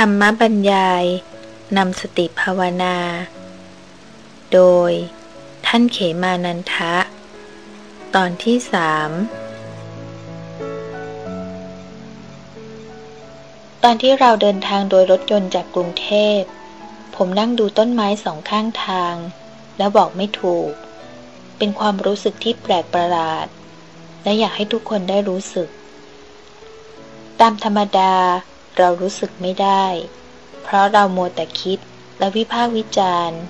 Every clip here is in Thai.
ธรรมบรรยาย นำสติภาวนา โดย ท่านเขมานันทะ ตอนที่สามตอนที่เราเดินทางโดยรถยนต์จากกรุงเทพ ผมนั่งดูต้นไม้สองข้างทาง แล้วบอกไม่ถูก เป็นความรู้สึกที่แปลกประหลาด และอยากให้ทุกคนได้รู้สึก ตามธรรมดา เรารู้สึกไม่ได้ เพราะเราโมแต่คิดและวิพากษ์วิจารณ์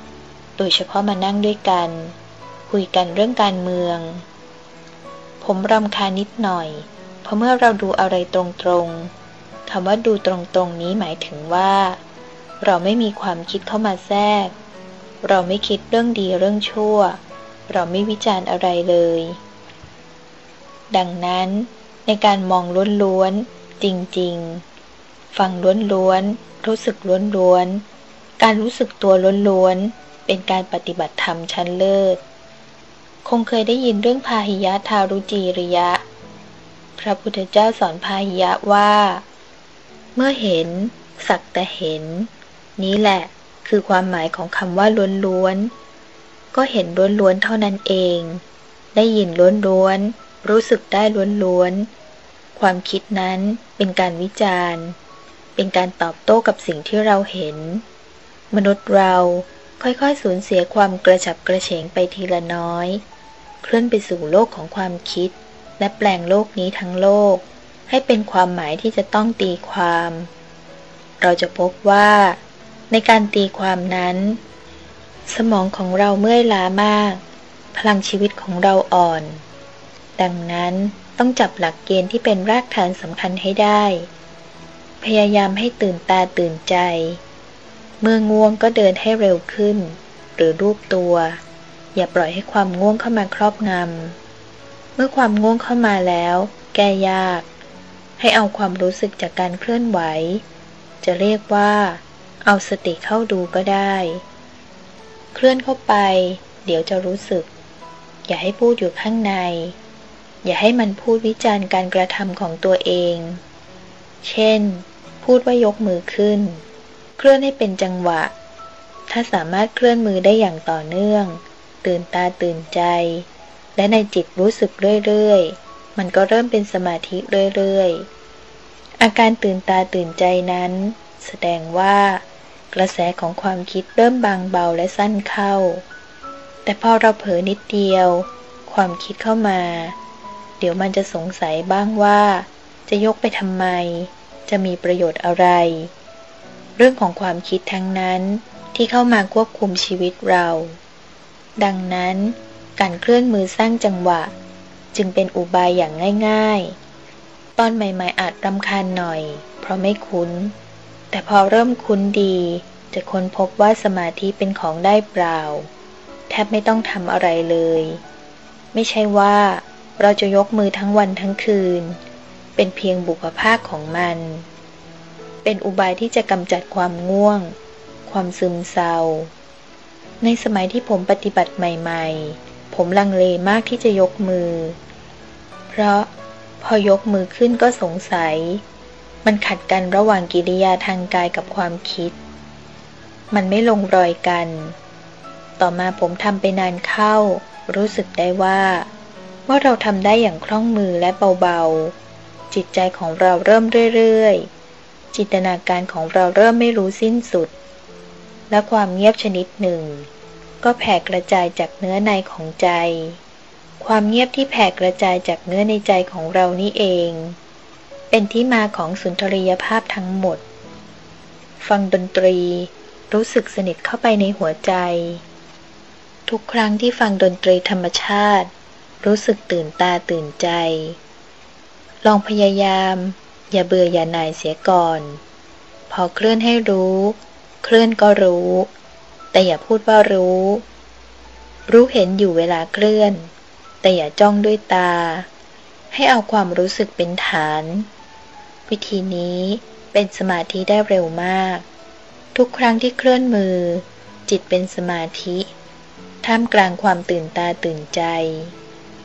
โดยเฉพาะมานั่งด้วยกัน คุยกันเรื่องการเมือง ผมรำคาญนิดหน่อย เพราะเมื่อเราดูอะไรตรงๆคำว่าดูตรงๆนี้หมายถึงว่า เราไม่มีความคิดเข้ามาแทรก เราไม่คิดเรื่องดีเรื่องชั่ว เราไม่วิจารณ์อะไรเลย ดังนั้นในการมองล้วนๆจริงๆ ฟังล้วนๆ รู้สึกล้วนๆ การรู้สึกตัวล้วนๆ เป็นการปฏิบัติธรรมชั้นเลิศ คงเคยได้ยินเรื่องพาหิยะทารุจีริยะ พระพุทธเจ้าสอนพาหิยะว่า เมื่อเห็น สักแต่เห็น นี้แหละคือความหมายของคำว่าล้วนๆ ก็เห็นล้วนๆ เท่านั้นเอง ได้ยินล้วนๆ รู้สึกได้ล้วนๆ ความคิดนั้นเป็นการวิจารณ์ เป็นการตอบโต้กับสิ่งที่เราเห็น มนุษย์เราค่อยๆสูญเสียความกระฉับกระเฉงไปทีละน้อย เคลื่อนไปสู่โลกของความคิด และแปลงโลกนี้ทั้งโลก ให้เป็นความหมายที่จะต้องตีความ เราจะพบว่า ในการตีความนั้น สมองของเราเมื่อยล้ามาก พลังชีวิตของเราอ่อน ดังนั้นต้องจับหลักเกณฑ์ที่เป็นรากฐานสำคัญให้ได้ พยายามให้ตื่นตาตื่นใจ เมื่อง่วงก็เดินให้เร็วขึ้น หรือรูปตัว อย่าปล่อยให้ความง่วงเข้ามาครอบงำ เมื่อความง่วงเข้ามาแล้ว แก้ยาก ให้เอาความรู้สึกจากการเคลื่อนไหว จะเรียกว่า เอาสติเข้าดูก็ได้ เคลื่อนเข้าไป เดี๋ยวจะรู้สึก อย่าให้พูดอยู่ข้างใน อย่าให้มันพูดวิจารณ์การกระทำของตัวเอง เช่น พูดว่ายกมือขึ้น เคลื่อนให้เป็นจังหวะ ถ้าสามารถเคลื่อนมือได้อย่างต่อเนื่อง ตื่นตาตื่นใจ และในจิตรู้สึกเรื่อยๆ มันก็เริ่มเป็นสมาธิเรื่อยๆ อาการตื่นตาตื่นใจนั้น แสดงว่ากระแสของความคิดเริ่มบางเบาและสั้นเข้า แต่พอเราเผลอนิดเดียว ความคิดเข้ามา เดี๋ยวมันจะสงสัยบ้างว่า จะยกไปทำไม จะมีประโยชน์อะไร เรื่องของความคิดทั้งนั้นที่เข้ามาควบคุมชีวิตเรา ดังนั้นการเคลื่อนมือสร้างจังหวะ จึงเป็นอุบายอย่างง่าย ๆ ตอนใหม่ๆอาจรำคาญหน่อย เพราะไม่คุ้น แต่พอเริ่มคุ้นดี จะค้นพบว่าสมาธิเป็นของได้เปล่า แทบไม่ต้องทำอะไรเลย ไม่ใช่ว่าเราจะยกมือทั้งวันทั้งคืน เป็นเพียงบุพภาคของมัน เป็นอุบายที่จะกำจัดความง่วง ความซึมเศร้า ในสมัยที่ผมปฏิบัติใหม่ ๆ ผมลังเลมากที่จะยกมือ เพราะพอยกมือขึ้นก็สงสัย มันขัดกันระหว่างกิริยาทางกายกับความคิด มันไม่ลงรอยกัน ต่อมาผมทำไปนานเข้า รู้สึกได้ว่า ว่าเราทำได้อย่างคล่องมือและเบาๆ จิตใจของเราเริ่มเรื่อยๆ จินตนาการของเราเริ่มไม่รู้สิ้นสุด และความเงียบชนิดหนึ่ง ก็แผ่กระจายจากเนื้อในของใจ ความเงียบที่แผ่กระจายจากเนื้อในใจของเรานี่เอง เป็นที่มาของสุนทรียภาพทั้งหมด ฟังดนตรีรู้สึกสนิทเข้าไปในหัวใจ ทุกครั้งที่ฟังดนตรีธรรมชาติ รู้สึกตื่นตาตื่นใจ ลองพยายาม อย่าเบื่ออย่าหน่ายเสียก่อน พอเคลื่อนให้รู้ เคลื่อนก็รู้ แต่อย่าพูดว่ารู้ รู้เห็นอยู่เวลาเคลื่อน แต่อย่าจ้องด้วยตา ให้เอาความรู้สึกเป็นฐาน วิธีนี้เป็นสมาธิได้เร็วมาก ทุกครั้งที่เคลื่อนมือ จิตเป็นสมาธิท่ามกลางความตื่นตาตื่นใจ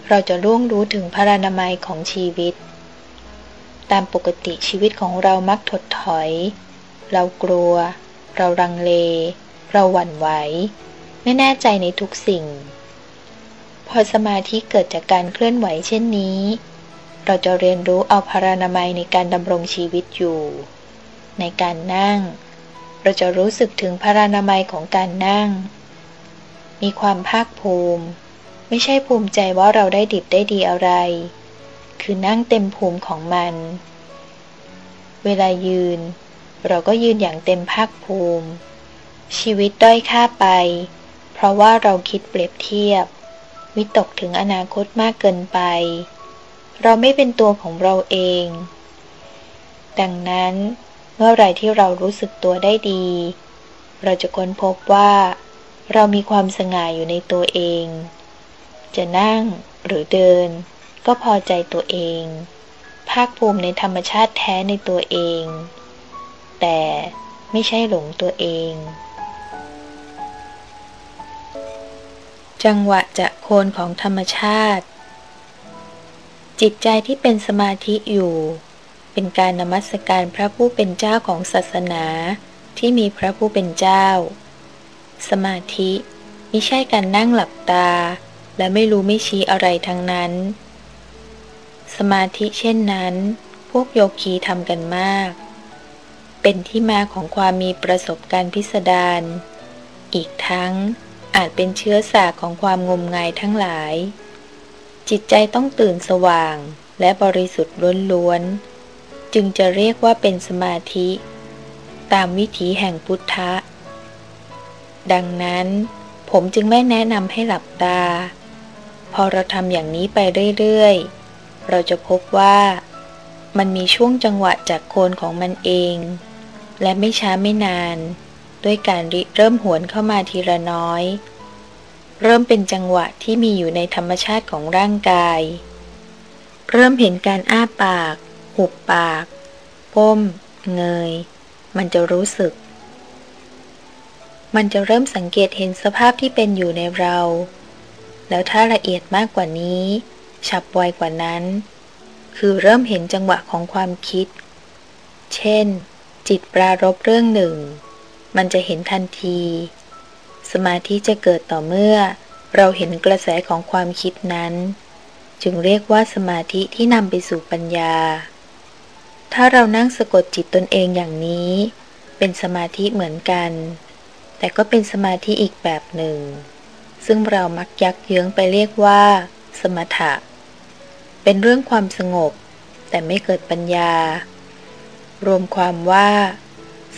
เราจะล่วงรู้ถึงพระนามัยของชีวิต ตามปกติชีวิตของเรามักถดถอย เรากลัว เรารังเล เราหวั่นไหว ไม่แน่ใจในทุกสิ่ง พอสมาธิเกิดจากการเคลื่อนไหวเช่นนี้ เราจะเรียนรู้เอาพารานามัยในการดำรงชีวิตอยู่ ในการนั่ง เราจะรู้สึกถึงพารานามัยของการนั่ง มีความภาคภูมิ ไม่ใช่ภูมิใจว่าเราได้ดิบได้ดีอะไร คือนั่งเต็มภูมิของมัน เวลายืน เราก็ยืนอย่างเต็มภาคภูมิ ชีวิตด้อยค่าไป เพราะว่าเราคิดเปรียบเทียบ วิตกถึงอนาคตมากเกินไป เราไม่เป็นตัวของเราเอง ดังนั้นเมื่อไรที่เรารู้สึกตัวได้ดี เราจะค้นพบว่า เรามีความสง่ายอยู่ในตัวเอง จะนั่งหรือเดิน ก็พอใจตัวเอง ภาคภูมิในธรรมชาติแท้ในตัวเอง แต่ไม่ใช่หลงตัวเอง จังหวะจะโคนของธรรมชาติ จิตใจที่เป็นสมาธิอยู่ เป็นการนมัสการพระผู้เป็นเจ้าของศาสนาที่มีพระผู้เป็นเจ้า สมาธิไม่ใช่การนั่งหลับตา และไม่รู้ไม่ชี้อะไรทั้งนั้น สมาธิเช่นนั้น พวกโยคีทำกันมาก เป็นที่มาของความมีประสบการณ์พิสดารอีกทั้งอาจเป็นเชื้อสาของความงมงายทั้งหลาย จิตใจต้องตื่นสว่างและบริสุทธิ์ล้วนๆ จึงจะเรียกว่าเป็นสมาธิ ตามวิถีแห่งพุทธะ ดังนั้น ผมจึงไม่แนะนำให้หลับตา พอเราทำอย่างนี้ไปเรื่อยๆ เราจะพบว่า มันมีช่วงจังหวะจากโคนของมันเอง และไม่ช้าไม่นาน ด้วยการริเริ่มหวนเข้ามาทีละน้อย เริ่มเป็นจังหวะที่มีอยู่ในธรรมชาติของร่างกาย เริ่มเห็นการอ้าปาก หุบปาก ก้ม เงย มันจะรู้สึก มันจะเริ่มสังเกตเห็นสภาพที่เป็นอยู่ในเราแล้วถ้าละเอียดมากกว่านี้ ฉับไวกว่านั้น คือเริ่มเห็นจังหวะของความคิด เช่น จิตปรารบเรื่องหนึ่ง มันจะเห็นทันที สมาธิจะเกิดต่อเมื่อ เราเห็นกระแสของความคิดนั้น จึงเรียกว่าสมาธิที่นำไปสู่ปัญญา ถ้าเรานั่งสะกดจิตตนเองอย่างนี้ เป็นสมาธิเหมือนกัน แต่ก็เป็นสมาธิอีกแบบหนึ่งซึ่งเรามักยักเยื้องไปเรียกว่า สมถะ เป็นเรื่องความสงบ แต่ไม่เกิดปัญญา รวมความว่า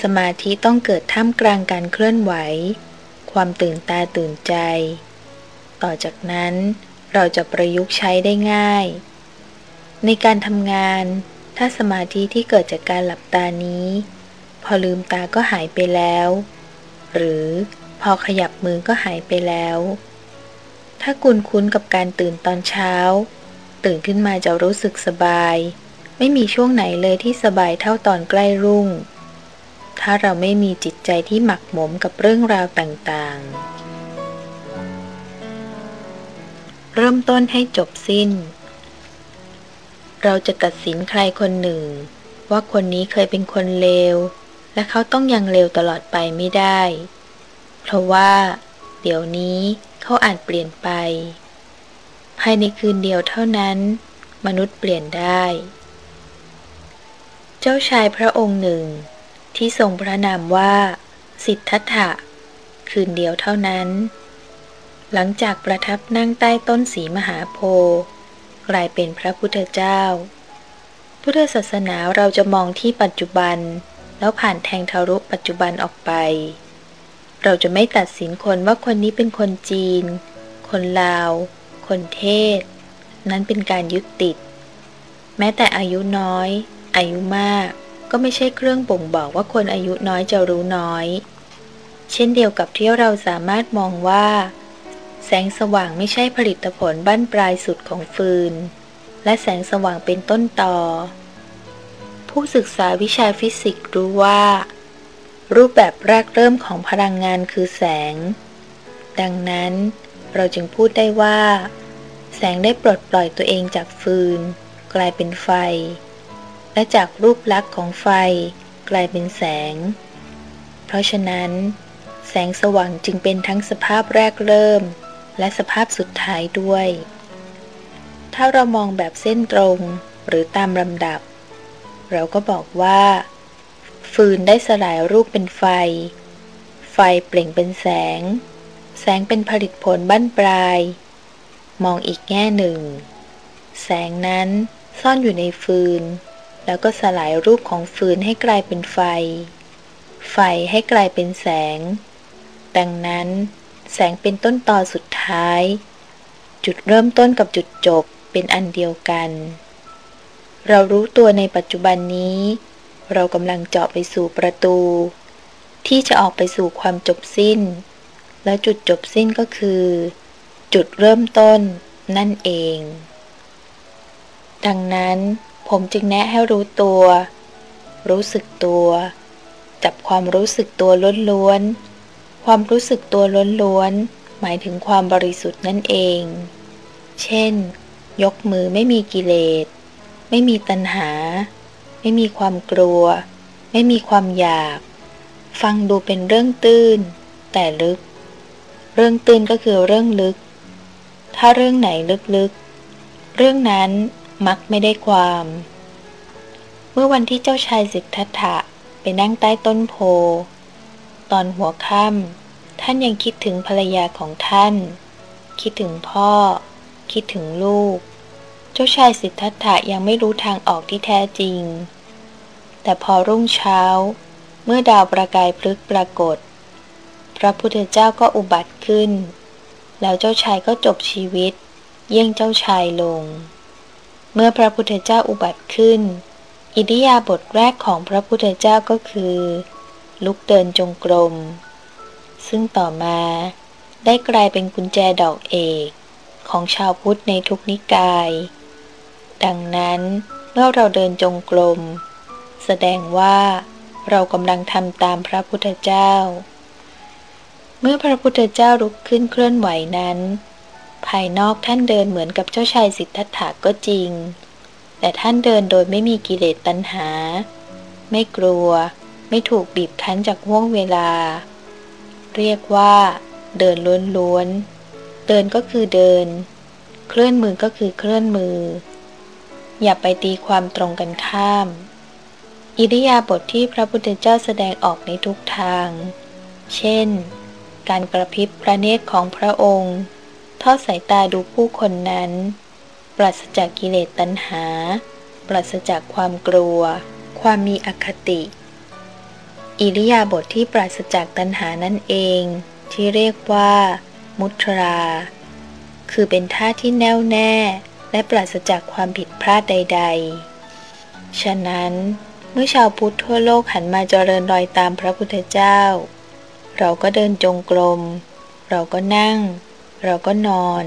สมาธิต้องเกิดท่ามกลางการเคลื่อนไหว ความตื่นตาตื่นใจ ต่อจากนั้นเราจะประยุกต์ใช้ได้ง่าย ในการทำงาน ถ้าสมาธิที่เกิดจากการหลับตานี้ พอลืมตาก็หายไปแล้ว หรือพอขยับมือก็หายไปแล้ว ถ้าคุณคุ้นกับการตื่นตอนเช้า ตื่นขึ้นมาจะรู้สึกสบาย ไม่มีช่วงไหนเลยที่สบายเท่าตอนใกล้รุ่ง ถ้าเราไม่มีจิตใจที่หมักหมมกับเรื่องราวต่างๆ เริ่มต้นให้จบสิ้น เราจะตัดสินใครคนหนึ่ง ว่าคนนี้เคยเป็นคนเลว และเขาต้องยังเลวตลอดไปไม่ได้ เพราะว่า เดี๋ยวนี้เขาอาจเปลี่ยนไป ภายในคืนเดียวเท่านั้น มนุษย์เปลี่ยนได้ เจ้าชายพระองค์หนึ่ง ที่ทรงพระนามว่า สิทธัตถะ คืนเดียวเท่านั้น หลังจากประทับนั่งใต้ต้นสีมหาโพธิ์กลายเป็นพระพุทธเจ้า พุทธศาสนาเราจะมองที่ปัจจุบัน แล้วผ่านแทงทารุปัจจุบันออกไป เราจะไม่ตัดสินคนว่าคนนี้เป็นคนจีน คนลาว คนเทศ นั้นเป็นการยึดติด แม้แต่อายุน้อย อายุมาก ก็ไม่ใช่เครื่องบ่งบอกว่าคนอายุน้อยจะรู้น้อย เช่นเดียวกับที่เราสามารถมองว่า แสงสว่างไม่ใช่ผลิตผลบั้นปลายสุดของฟืน และแสงสว่างเป็นต้นต่อ ผู้ศึกษาวิชาฟิสิกส์รู้ว่า รูปแบบแรกเริ่มของพลังงานคือแสง ดังนั้น เราจึงพูดได้ว่า แสงได้ปลดปล่อยตัวเองจากฟืน กลายเป็นไฟ และจากรูปลักษณ์ของไฟ กลายเป็นแสง เพราะฉะนั้น แสงสว่างจึงเป็นทั้งสภาพแรกเริ่ม และสภาพสุดท้ายด้วย ถ้าเรามองแบบเส้นตรงหรือตามลำดับ เราก็บอกว่า ฟืนได้สลายรูปเป็นไฟ ไฟเปล่งเป็นแสง แสงเป็นผลิตผลบั้นปลาย มองอีกแง่หนึ่ง แสงนั้นซ่อนอยู่ในฟืน แล้วก็สลายรูปของฟืนให้กลายเป็นไฟ ไฟให้กลายเป็นแสง ดังนั้น แสงเป็นต้นตอสุดท้าย จุดเริ่มต้นกับจุดจบเป็นอันเดียวกัน เรารู้ตัวในปัจจุบันนี้ เรากำลังเจาะไปสู่ประตู ที่จะออกไปสู่ความจบสิ้น และจุดจบสิ้นก็คือ จุดเริ่มต้นนั่นเอง ดังนั้นผมจึงแนะให้รู้ตัว รู้สึกตัว จับความรู้สึกตัวล้วนๆ ความรู้สึกตัวล้วนๆ หมายถึงความบริสุทธิ์นั่นเอง เช่น ยกมือไม่มีกิเลส ไม่มีตัณหา ไม่มีความกลัว ไม่มีความอยาก ฟังดูเป็นเรื่องตื้น แต่ลึก เรื่องตื้นก็คือเรื่องลึก ถ้าเรื่องไหนลึกๆ เรื่องนั้นมักไม่ได้ความ เมื่อวันที่เจ้าชายสิทธัตถะไปนั่งใต้ต้นโพ ตอนหัวค่ำท่านยังคิดถึงภรรยาของท่าน คิดถึงพ่อ คิดถึงลูก เจ้าชายสิทธัตถะยังไม่รู้ทางออกที่แท้จริง แต่พอรุ่งเช้า เมื่อดาวประกายพลึกปรากฏ ระพุทธเจ้าก็อุบัติขึ้น แล้วเจ้าชายก็จบชีวิต เยี่ยงเจ้าชายลง เมื่อพระพุทธเจ้าอุบัติขึ้น อิริยาบถแรกของพระพุทธเจ้าก็คือ ลุกเดินจงกรม ซึ่งต่อมาได้กลายเป็นกุญแจดอกเอกของชาวพุทธในทุกนิกาย ดังนั้นเมื่อเราเดินจงกรม แสดงว่าเรากำลังทำตามพระพุทธเจ้า เมื่อพระพุทธเจ้าลุกขึ้นเคลื่อนไหวนั้น ภายนอกท่านเดินเหมือนกับเจ้าชายสิทธัตถะก็จริง แต่ท่านเดินโดยไม่มีกิเลสตัณหา ไม่กลัว ไม่ถูกบีบคั้นจากห่วงเวลา เรียกว่า เดินล้วนๆ เดินก็คือเดิน เคลื่อนมือก็คือเคลื่อนมือ อย่าไปตีความตรงกันข้าม อิริยาบถทที่พระพุทธเจ้าแสดงออกในทุกทาง เช่น การกระพริบพระเนตรของพระองค์ ทอดสายตาดูผู้คนนั้น ปราศจากกิเลสตัณหา ปราศจากความกลัว ความมีอคติ อิริยาบถทที่ปราศจากตัณหานั่นเอง ที่เรียกว่า มุตรา คือเป็นท่าที่แน่วแน่ และปราศจากความผิดพลาดใด ๆ ฉะนั้นเมื่อชาวพุทธทั่วโลกหันมาเจริญรอยตามพระพุทธเจ้า เราก็เดินจงกรม เราก็นั่ง เราก็นอน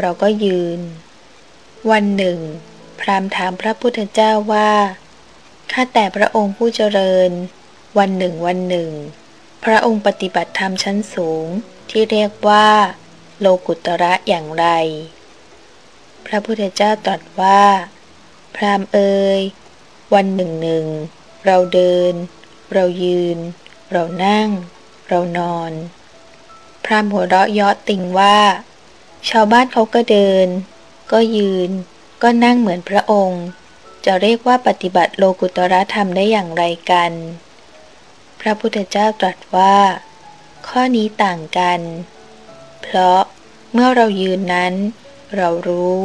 เราก็ยืน วันหนึ่ง พรามถามพระพุทธเจ้าว่า ข้าแต่พระองค์ผู้เจริญ วันหนึ่งวันหนึ่ง พระองค์ปฏิบัติธรรมชั้นสูงที่เรียกว่า โลกุตระอย่างไร พระพุทธเจ้าตรัสว่า พรามเอ่ยวันหนึ่งหนึ่ง เราเดิน เรายืน เรานั่ง เรานอน พรามหัวเราะยอดติงว่า ชาวบ้านเขาก็เดิน ก็ยืน ก็นั่งเหมือนพระองค์ จะเรียกว่าปฏิบัติโลกุตระธรรมได้อย่างไรกัน พระพุทธเจ้าตรัสว่า ข้อนี้ต่างกัน เพราะเมื่อเรายืนนั้น เรารู้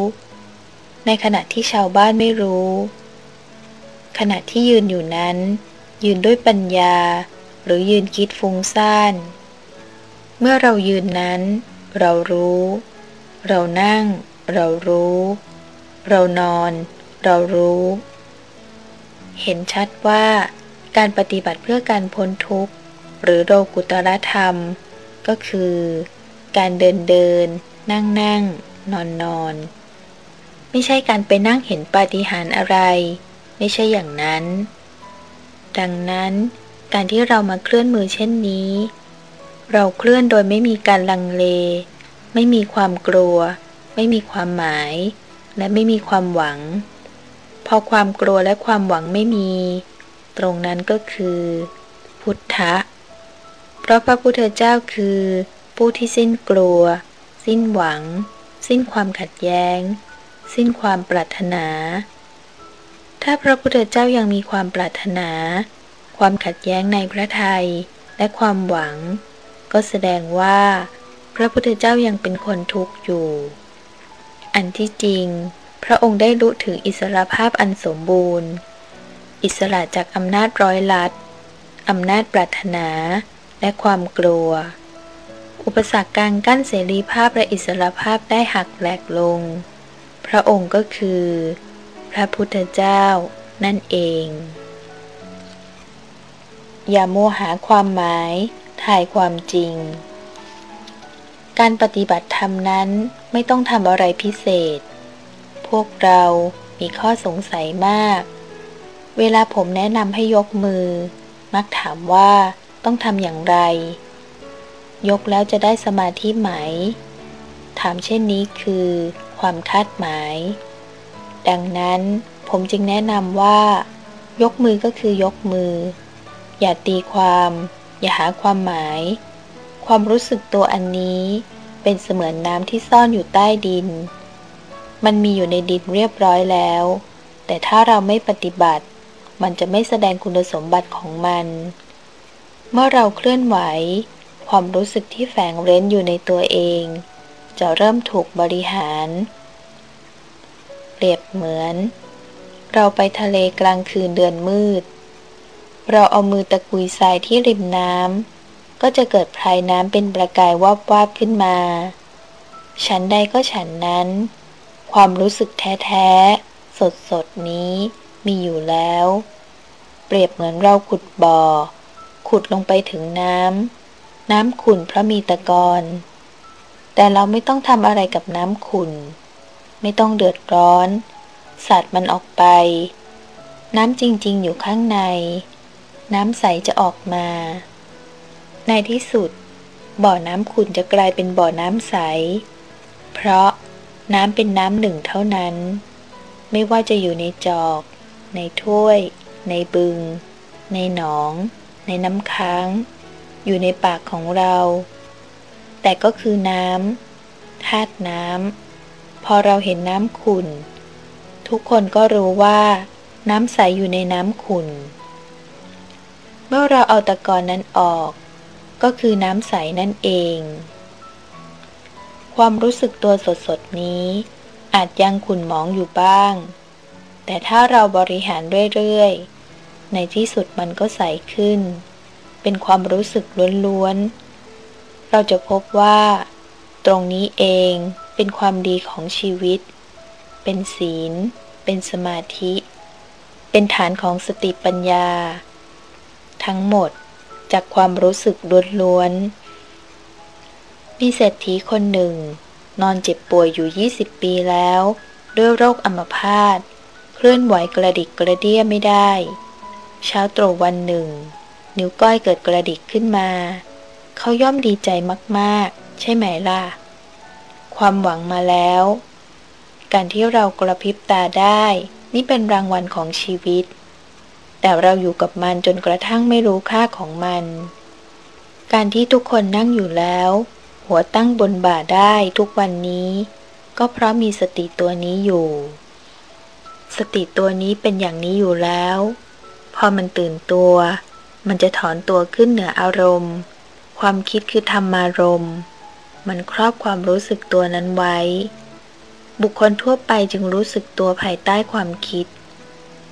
ในขณะที่ชาวบ้านไม่รู้ ขณะที่ยืนอยู่นั้น ยืนด้วยปัญญา หรือยืนคิดฟุ้งซ่าน เมื่อเรายืนนั้น เรารู้ เรานั่ง เรารู้ เรานอน เรารู้ เห็นชัดว่าการปฏิบัติเพื่อการพ้นทุกข์ หรือโลกุตรธรรม ก็คือ การเดินเดิน นั่งนั่ง นอนนอน ไม่ใช่การไปนั่งเห็นปาฏิหาริย์อะไร ไม่ใช่อย่างนั้น ดังนั้น การที่เรามาเคลื่อนมือเช่นนี้ เราเคลื่อนโดยไม่มีการลังเล ไม่มีความกลัว ไม่มีความหมาย และไม่มีความหวัง พอความกลัวและความหวังไม่มี ตรงนั้นก็คือ พุทธะ เพราะพระพุทธเจ้าคือ ผู้ที่สิ้นกลัว สิ้นหวัง สิ้นความขัดแย้ง สิ้นความปรารถนา ถ้าพระพุทธเจ้ายังมีความปรารถนา ความขัดแย้งในพระไทยและความหวัง ก็แสดงว่า พระพุทธเจ้ายังเป็นคนทุกข์อยู่ อันที่จริง พระองค์ได้รู้ถึงอิสรภาพอันสมบูรณ์ อิสระจากอำนาจร้อยลัดอำนาจปรารถนาและความกลัว อุปสรรคการกั้นเสรีภาพและอิสรภาพได้หักแหลกลง พระองค์ก็คือ พระพุทธเจ้านั่นเอง อย่าโมหาความหมาย ถ่ายความจริง การปฏิบัติธรรมนั้นไม่ต้องทำอะไรพิเศษ พวกเรามีข้อสงสัยมาก เวลาผมแนะนำให้ยกมือ มักถามว่าต้องทำอย่างไร ยกแล้วจะได้สมาธิไหม ถามเช่นนี้คือ ความคาดหมาย ดังนั้นผมจึงแนะนำว่า ยกมือก็คือยกมือ อย่าตีความ อย่าหาความหมาย ความรู้สึกตัวอันนี้เป็นเสมือนน้ำที่ซ่อนอยู่ใต้ดิน มันมีอยู่ในดินเรียบร้อยแล้ว แต่ถ้าเราไม่ปฏิบัติ มันจะไม่แสดงคุณสมบัติของมัน เมื่อเราเคลื่อนไหว ความรู้สึกที่แฝงเร้นอยู่ในตัวเอง จะเริ่มถูกบริหาร เปรียบเหมือน เราไปทะเลกลางคืนเดือนมืด เราเอามือตะกุยทรายที่ริมน้ำก็จะเกิดพายน้ำเป็นประกายวาบวาบขึ้นมา ฉันใดก็ฉันนั้น ความรู้สึกแท้ๆ สดสดนี้มีอยู่แล้ว เปรียบเหมือนเราขุดบ่อ ขุดลงไปถึงน้ำน้ำขุ่นเพราะมีตะกอนแต่เราไม่ต้องทำอะไรกับน้ำขุ่น ไม่ต้องเดือดร้อน สัตว์มันออกไป น้ำจริง ๆ อยู่ข้างใน น้ำใสจะออกมา ในที่สุด บ่อน้ำขุ่นจะกลายเป็นบ่อน้ำใส เพราะน้ำเป็นน้ำหนึ่งเท่านั้น ไม่ว่าจะอยู่ในจอก ในถ้วย ในบึง ในหนอง ในน้ำค้าง อยู่ในปากของเรา แต่ก็คือน้ำธาตุน้ำพอเราเห็นน้ำขุ่น ทุกคนก็รู้ว่า น้ำใสอยู่ในน้ำขุ่น เมื่อเราเอาตะกอนนั้นออก ก็คือน้ำใสนั่นเอง ความรู้สึกตัวสดๆนี้ อาจยังขุ่นหมองอยู่บ้าง แต่ถ้าเราบริหารเรื่อยๆ ในที่สุดมันก็ใสขึ้น เป็นความรู้สึกล้วนๆ เราจะพบว่า ตรงนี้เองเป็นความดีของชีวิต เป็นศีล เป็นสมาธิ เป็นฐานของสติปัญญา ทั้งหมดจากความรู้สึกล้วนๆ มีเศรษฐีคนหนึ่ง นอนเจ็บป่วยอยู่ 20 ปีแล้ว ด้วยโรคอัมพาต เคลื่อนไหวกระดิกกระเดี้ยไม่ได้ เช้าตรู่วันหนึ่ง นิ้วก้อยเกิดกระดิกขึ้นมา เขาย่อมดีใจมากๆ ใช่ไหมล่ะ ความหวังมาแล้ว การที่เรากระพริบตาได้ นี่เป็นรางวัลของชีวิต แต่เราอยู่กับมันจนกระทั่งไม่รู้ค่าของมัน การที่ทุกคนนั่งอยู่แล้ว หัวตั้งบนบ่าได้ทุกวันนี้ ก็เพราะมีสติตัวนี้อยู่ สติตัวนี้เป็นอย่างนี้อยู่แล้ว พอมันตื่นตัว มันจะถอนตัวขึ้นเหนืออารมณ์ ความคิดคือธรรมารมณ์ มันครอบความรู้สึกตัวนั้นไว้ บุคคลทั่วไปจึงรู้สึกตัวภายใต้ความคิด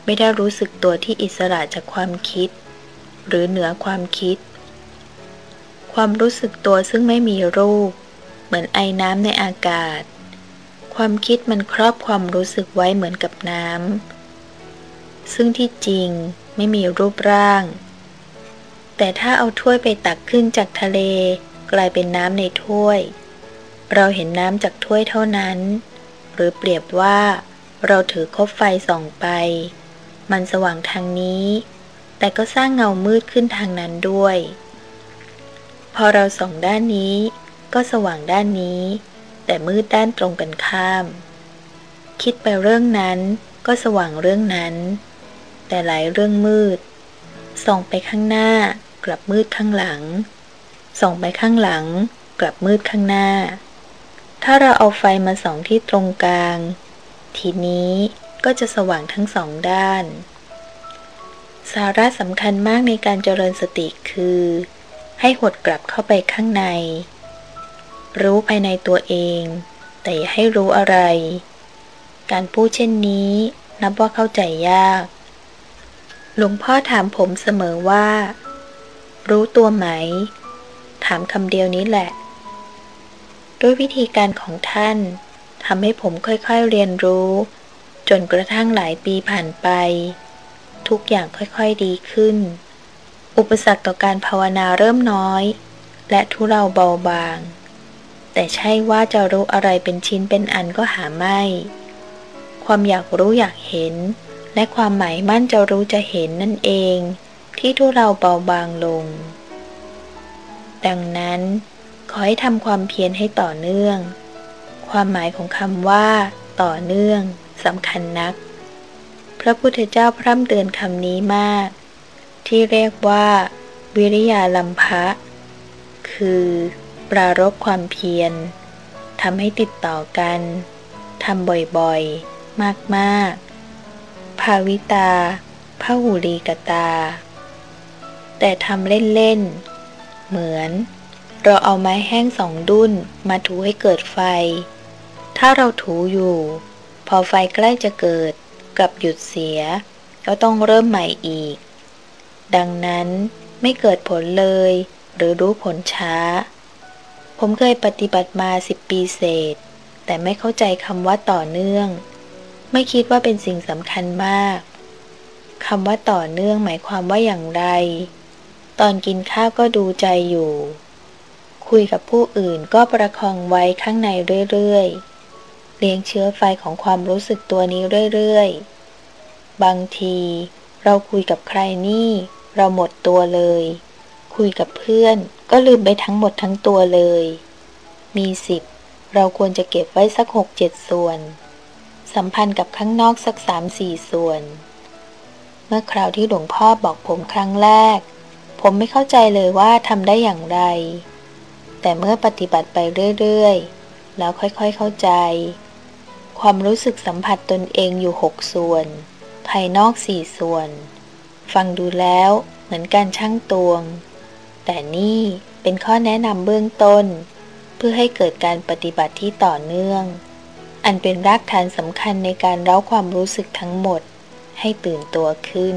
ไม่ได้รู้สึกตัวที่อิสระจากความคิด หรือเหนือความคิด ความรู้สึกตัวซึ่งไม่มีรูป เหมือนไอน้ำในอากาศ ความคิดมันครอบความรู้สึกไว้เหมือนกับน้ำซึ่งที่จริงไม่มีรูปร่าง แต่ถ้าเอาถ้วยไปตักขึ้นจากทะเลกลายเป็นน้ำในถ้วย เราเห็นน้ำจากถ้วยเท่านั้น หรือเปรียบว่าเราถือคบไฟส่องไป มันสว่างทางนี้ แต่ก็สร้างเงามืดขึ้นทางนั้นด้วย พอเราส่องด้านนี้ ก็สว่างด้านนี้ แต่มืดด้านตรงกันข้าม คิดไปเรื่องนั้นก็สว่างเรื่องนั้น แต่หลายเรื่องมืด ส่องไปข้างหน้ากลับมืดข้างหลัง ส่องไปข้างหลัง กลับมืดข้างหน้า ถ้าเราเอาไฟมาส่องที่ตรงกลาง ทีนี้ ก็จะสว่างทั้งสองด้าน สาระสำคัญมากในการเจริญสติคือ ให้หดกลับเข้าไปข้างใน รู้ภายในตัวเอง แต่อย่าให้รู้อะไร การพูดเช่นนี้นับว่าเข้าใจยาก หลวงพ่อถามผมเสมอว่า รู้ตัวไหม ถามคำเดียวนี้แหละ ด้วยวิธีการของท่านทำให้ผมค่อยๆเรียนรู้ จนกระทั่งหลายปีผ่านไป ทุกอย่างค่อยๆดีขึ้น อุปสรรคต่อการภาวนาเริ่มน้อย และทุเราเบาบาง แต่ใช่ว่าจะรู้อะไรเป็นชิ้นเป็นอันก็หาไม่ ความอยากรู้อยากเห็น และความหมายมั่นจะรู้จะเห็นนั่นเอง ที่ทุเราเบาบางลง ดังนั้น ขอให้ทำความเพียรให้ต่อเนื่อง ความหมายของคำว่า ต่อเนื่อง สำคัญนัก พระพุทธเจ้าพร่ำเตือนคำนี้มาก ที่เรียกว่า วิริยาลัมภะคือ ปรารบความเพียรทำให้ติดต่อกันทำบ่อยๆ มากๆ ภาวิตาพหูรีกตา แต่ทำเล่นๆ เหมือน เราเอาไม้แห้งสองดุ้นมาถูให้เกิดไฟ ถ้าเราถูอยู่ พอไฟใกล้จะเกิด กลับหยุดเสีย ก็ต้องเริ่มใหม่อีก ดังนั้นไม่เกิดผลเลย หรือรู้ผลช้า ผมเคยปฏิบัติมาสิบปีเศษ แต่ไม่เข้าใจคำว่าต่อเนื่อง ไม่คิดว่าเป็นสิ่งสำคัญมากคำว่าต่อเนื่องหมายความว่าอย่างไร ตอนกินข้าวก็ดูใจอยู่ คุยกับผู้อื่นก็ประคองไว้ข้างในเรื่อยๆ เลี้ยงเชื้อไฟของความรู้สึกตัวนี้เรื่อยๆ บางที เราคุยกับใครนี่ เราหมดตัวเลย คุยกับเพื่อนก็ลืมไปทั้งหมดทั้งตัวเลย มีสิบเราควรจะเก็บไว้สักหกเจ็ดส่วน สัมพันธ์กับข้างนอกสักสามสี่ส่วน เมื่อคราวที่หลวงพ่อบอกผมครั้งแรก ผมไม่เข้าใจเลยว่าทำได้อย่างไร แต่เมื่อปฏิบัติไปเรื่อยๆ แล้วค่อยๆเข้าใจ ความรู้สึกสัมผัสตนเองอยู่หกส่วน ภายนอกสี่ส่วน ฟังดูแล้วเหมือนการช่างตวง แต่นี่เป็นข้อแนะนำเบื้องต้น เพื่อให้เกิดการปฏิบัติที่ต่อเนื่อง อันเป็นรากฐานสำคัญในการเล่าความรู้สึกทั้งหมดให้ตื่นตัวขึ้น